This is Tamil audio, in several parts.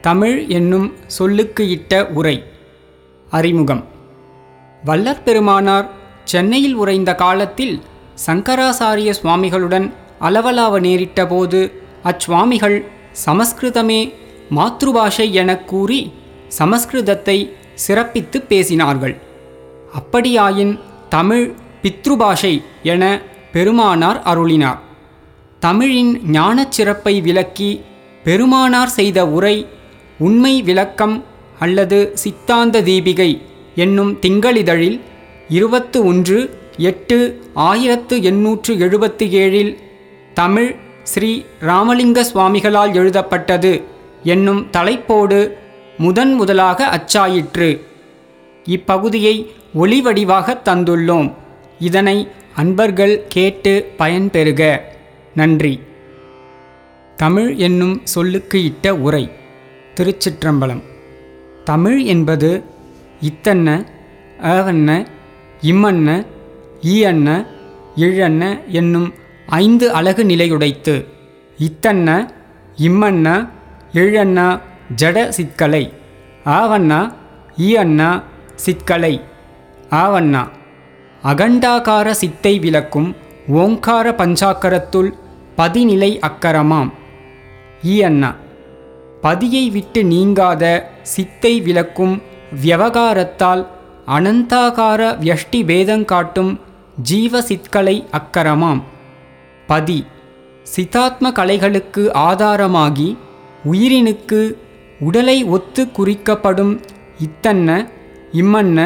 தமிழ் என்னும் சொல்லுக்கு இட்ட உரை. அறிமுகம். வல்லற் பெருமானார் சென்னையில் உறைந்த காலத்தில் சங்கராசாரிய சுவாமிகளுடன் அளவலாவ நேரிட்டபோது அச்சுவாமிகள் சமஸ்கிருதமே மாத்ருபாஷை எனக் கூறி சமஸ்கிருதத்தை சிறப்பித்து பேசினார்கள். அப்படியாயின் தமிழ் பித்ருபாஷை என பெருமானார் அருளினார். தமிழின் ஞானச் சிறப்பை விளக்கி பெருமானார் செய்த உரை உண்மை விளக்கம் அல்லது சித்தாந்த தீபிகை என்னும் திங்களிதழில் இருபத்து ஒன்று எட்டு ஆயிரத்து எண்ணூற்று எழுபத்தி ஏழில் தமிழ் ஸ்ரீ ராமலிங்க சுவாமிகளால் எழுதப்பட்டது என்னும் தலைப்போடு முதன் முதலாக அச்சாயிற்று. இப்பகுதியை ஒளிவடிவாக தந்துள்ளோம். இதனை அன்பர்கள் கேட்டு பயன்பெறுக நன்றி. தமிழ் என்னும் சொல்லுக்கு இட்ட உரை. திருச்சிற்றம்பலம். தமிழ் என்பது இத்தன்ன அவன்ன இம்மன்ன ஈயன்ன இழன்ன என்னும் ஐந்து அழகு நிலையுடைத்து இத்தன்ன இம்மன்ன இழன்ன ஜட சிற்கலை ஆவண்ணா ஈயண்ணா சிற்கலை ஆவண்ணா அகண்டாகார சித்தை விளக்கும் ஓங்கார பஞ்சாக்கரத்துள் பதிநிலை அக்கரமாம் ஈயண்ணா பதியை விட்டு நீங்காத சித்தை விளக்கும் வியவகாரத்தால் அனந்தாகார வியஷ்டி பேதங்காட்டும் ஜீவசித்கலை அக்கரமாம். பதி சிதாத்ம கலைகளுக்கு ஆதாரமாகி உயிரினுக்கு உடலை ஒத்து குறிக்கப்படும் இத்தன்ன இம்மன்ன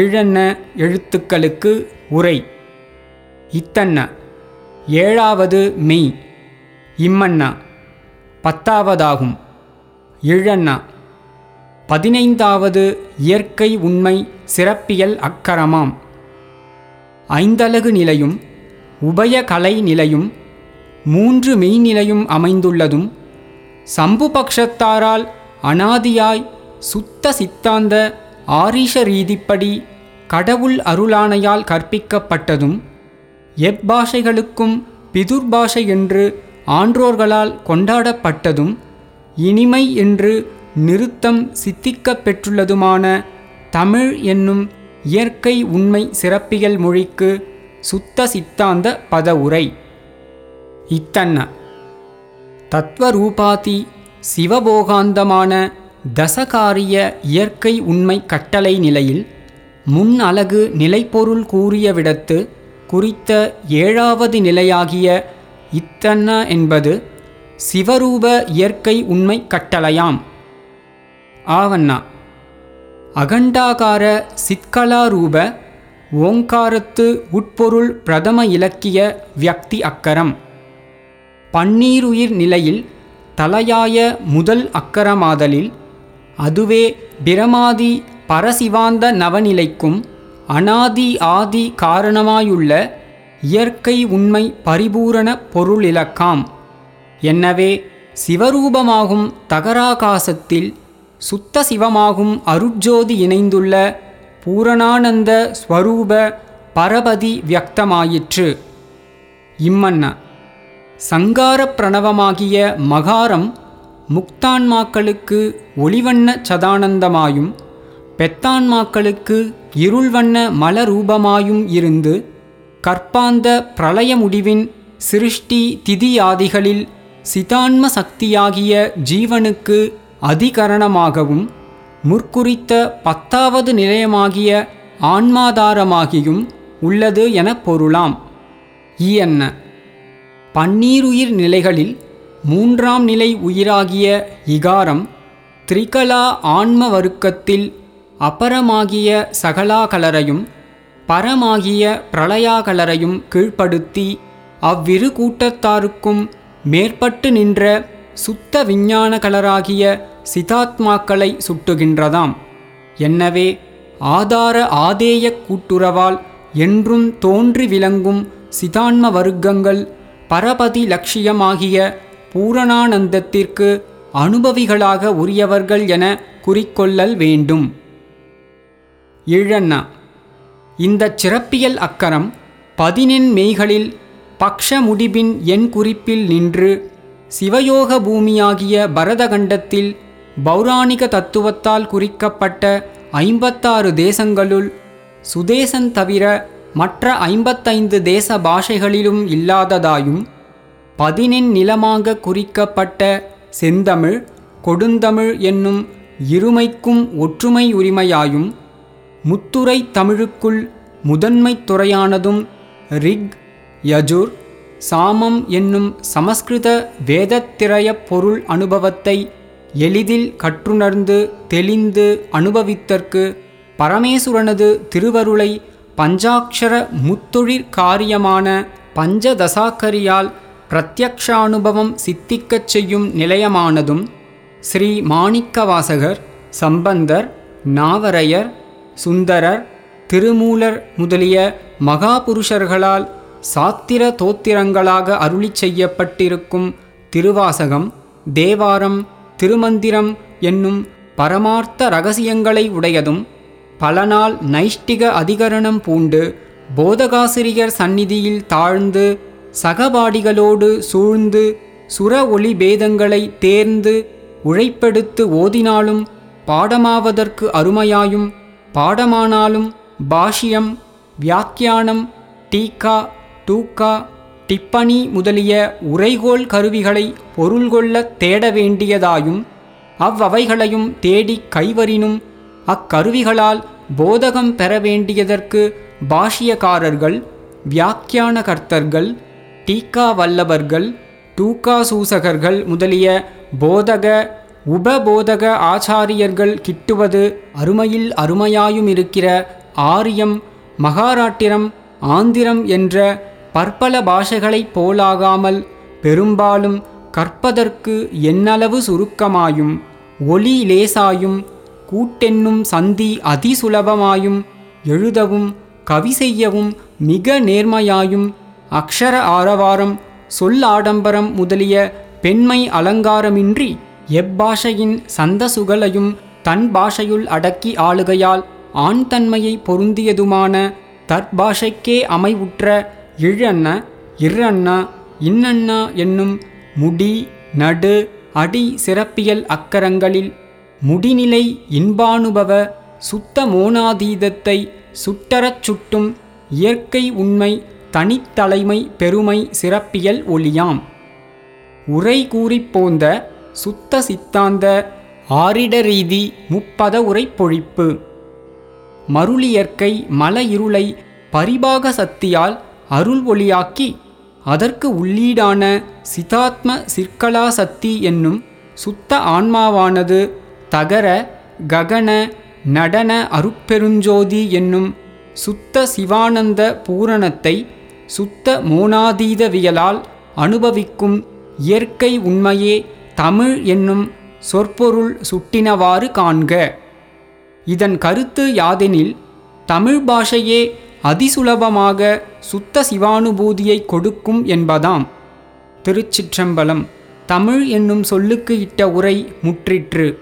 இழன்ன எழுத்துக்களுக்கு உரை. இத்தன்ன ஏழாவது மெய் இம்மன்னா பத்தாவதாகும். இழண்ணா பதினைந்தாவது இயற்கை உண்மை சிறப்பியல் அக்கரமாம். ஐந்தலகு நிலையும் உபய கலை நிலையும் மூன்று மெய்நிலையும் அமைந்துள்ளதும் சம்புபக்ஷத்தாரால் அனாதியாய் சுத்த சித்தாந்த ஆரீஷ ரீதிப்படி கடவுள் அருளானையால் கற்பிக்கப்பட்டதும் எப்பாஷைகளுக்கும் பிதுர்பாஷை என்று ஆன்றோர்களால் கொண்டாடப்பட்டதும் இனிமை என்று நிறுத்தம் சித்திக்கப் பெற்றுள்ளதுமான தமிழ் என்னும் இயற்கை உண்மை சிறப்பியல் மொழிக்கு சுத்த சித்தாந்த பதவுரை இத்தன்ன. தத்வரூபாதி சிவபோகாந்தமான தசகாரிய இயற்கை உண்மை கட்டளை நிலையில் முன் அலகு நிலைப்பொருள் கூறிய விடத்து குறித்த ஏழாவது நிலையாகிய இத்தன்ன என்பது சிவரூப இயற்கை உண்மை கட்டளையாம். ஆவண்ணா அகண்டாகார சித்கலாரூப ஓங்காரத்து உட்பொருள் பிரதம இலக்கிய வியக்தி அக்கரம். பன்னீருயிர் நிலையில் தலையாய முதல் அக்கரமாதலில் அதுவே பிரமாதி பரசிவாந்த நவநிலைக்கும் அனாதி ஆதி காரணமாயுள்ள இயற்கை உண்மை பரிபூரண பொருளிலக்காம். என்னவே சிவரூபமாகும் தகராகாசத்தில் சுத்த சிவமாகும் அருட்ஜோதி இணைந்துள்ள பூரணானந்த ஸ்வரூப பரபதி வியக்தமாயிற்று. இம்மன்ன சங்கார பிரணவமாகிய மகாரம் முக்தான்மாக்களுக்கு ஒளிவண்ண சதானந்தமாயும் பெத்தான்மாக்களுக்கு இருள்வண்ண மலரூபமாயும் இருந்து கற்பாந்த பிரளய முடிவின் சிருஷ்டி திதியாதிகளில் சிதான்ம சக்தியாகிய ஜீவனுக்கு அதிகரணமாகவும் முற்குறித்த பத்தாவது நிலையமாகிய ஆன்மாதாரமாகியும் உள்ளது எனப் பொருளாம். ஈயன்ன பன்னீருயிர் நிலைகளில் மூன்றாம் நிலை உயிராகிய இகாரம் திரிகலா ஆன்ம அப்பரமாகிய அபரமாகிய சகலாகலரையும் பரமாகிய பிரளயாகலரையும் கீழ்ப்படுத்தி அவ்விரு கூட்டத்தாருக்கும் மேற்பட்டு நின்ற சுத்த விஞ்ஞான கலராகிய சிதாத்மாக்களை சுட்டுகின்றதாம். என்னவே ஆதார ஆதேய கூட்டுறவால் என்றும் தோன்றி விளங்கும் சிதான்ம வர்க்கங்கள் பரபதி லட்சியமாகிய பூரணானந்தத்திற்கு அனுபவிகளாக உரியவர்கள் என குறிக்கொள்ளல் வேண்டும். இழண்ணா இந்தச் சிறப்பியல் அக்கரம் பதினெண் மெய்களில் பக்ஷ முடிவின் என் குறிப்பில் நின்று சிவயோக பூமியாகிய பரதகண்டத்தில் பௌராணிக தத்துவத்தால் குறிக்கப்பட்ட ஐம்பத்தாறு தேசங்களுள் சுதேசன் தவிர மற்ற ஐம்பத்தைந்து தேச பாஷைகளிலும் இல்லாததாயும் பதினெண் நிலமாக குறிக்கப்பட்ட செந்தமிழ் கொடுந்தமிழ் என்னும் இருமைக்கும் ஒற்றுமை உரிமையாயும் முத்துரை தமிழுக்குள் முதன்மைத் துறையானதும் ரிக் யஜுர் சாமம் என்னும் சமஸ்கிருத வேதத்திரய பொருள் அனுபவத்தை எளிதில் கற்றுணர்ந்து தெளிந்து அனுபவித்தற்கு பரமேசுரனது திருவருளை பஞ்சாட்சர முத்தொழிற் காரியமான பஞ்சதசாக்கரியால் பிரத்யக்ஷானுபவம் சித்திக்கச் செய்யும் நிலையமானதும் ஸ்ரீ மாணிக்கவாசகர் சம்பந்தர் நாவரையர் சுந்தரர் திருமூலர் முதலிய மகாபுருஷர்களால் சாத்திர தோத்திரங்களாக அருளி செய்யப்பட்டிருக்கும் திருவாசகம் தேவாரம் திருமந்திரம் என்னும் பரமார்த்த ரகசியங்களை உடையதும் பல நாள் நைஷ்டிக அதிகரணம் பூண்டு போதகாசிரியர் சந்நிதியில் தாழ்ந்து சகபாடிகளோடு சூழ்ந்து சுர ஒளி பேதங்களை தேர்ந்து உழைப்பெடுத்து ஓதினாலும் பாடமாவதற்கு அருமையாயும் பாடமானாலும் பாஷ்யம் வியாக்கியானம் டீக்கா டூக்கா டிப்பனி முதலிய உரைகோள் கருவிகளை பொருள் கொள்ளத் தேட வேண்டியதாயும் அவ்வவைகளையும் தேடி கைவரினும் அக்கருவிகளால் போதகம் பெற வேண்டியதற்கு பாஷ்யக்காரர்கள் வியாக்கியானகர்த்தர்கள் டீக்கா வல்லவர்கள் டூக்கா சூசகர்கள் முதலிய போதக உபபோதக ஆச்சாரியர்கள் கிட்டுவது அருமையில் அருமையாயுமிருக்கிற ஆரியம் மகாராட்டிரம் ஆந்திரம் என்ற பற்பல பாஷைகளைப் போலாகாமல் பெரும்பாலும் கற்பதற்கு என்னளவு சுருக்கமாயும் ஒலி லேசாயும் கூட்டென்னும் சந்தி அதிசுலபமாயும் எழுதவும் கவி செய்யவும் மிக நேர்மையாயும் அக்ஷர ஆரவாரம் சொல்லாடம்பரம் முதலிய பெண்மை அலங்காரமின்றி எப்பாஷையின் சந்தசுகளையும் தன் பாஷையுள் அடக்கி ஆளுகையால் ஆண் தன்மையை பொருந்தியதுமான தற்பாஷைக்கே அமைவுற்ற இழண்ண இர்ரண்ண இன்னண்ணா என்னும் முடி நடு அடி சிறப்பியல் அக்கரங்களில் முடிநிலை இன்பானுபவ சுத்த மோனாதீதத்தை சுட்டறச் சுட்டும் இயற்கை உண்மை தனித்தலைமை பெருமை சிறப்பியல் ஒளியாம் உரை கூறிப் போந்த சுத்த சித்தாந்த ஆரிட ரீதி முப்பத உரை பொழிப்பு. மருளியற்கை மல இருளை பரிபாக சக்தியால் அருள் ஒளியாக்கி அதற்கு உள்ளீடான சிதாத்ம சிற்கலா சக்தி என்னும் சுத்த ஆன்மாவானது தகர ககன நடன அருட்பெருஞ்சோதி என்னும் சுத்த சிவானந்த பூரணத்தை சுத்த மோனாதீதவியலால் அனுபவிக்கும் இயற்கை உண்மையே தமிழ் என்னும் சொற்பொருள் சுட்டினவாறு காண்க. இதன் கருத்து யாதெனில் தமிழ் பாஷையே அதிசுலபமாக சுத்த சிவானுபூதியை கொடுக்கும் என்பதாம். திருச்சிற்றம்பலம் தமிழ் என்னும் சொல்லுக்கு இட்ட உரை முற்றிற்று.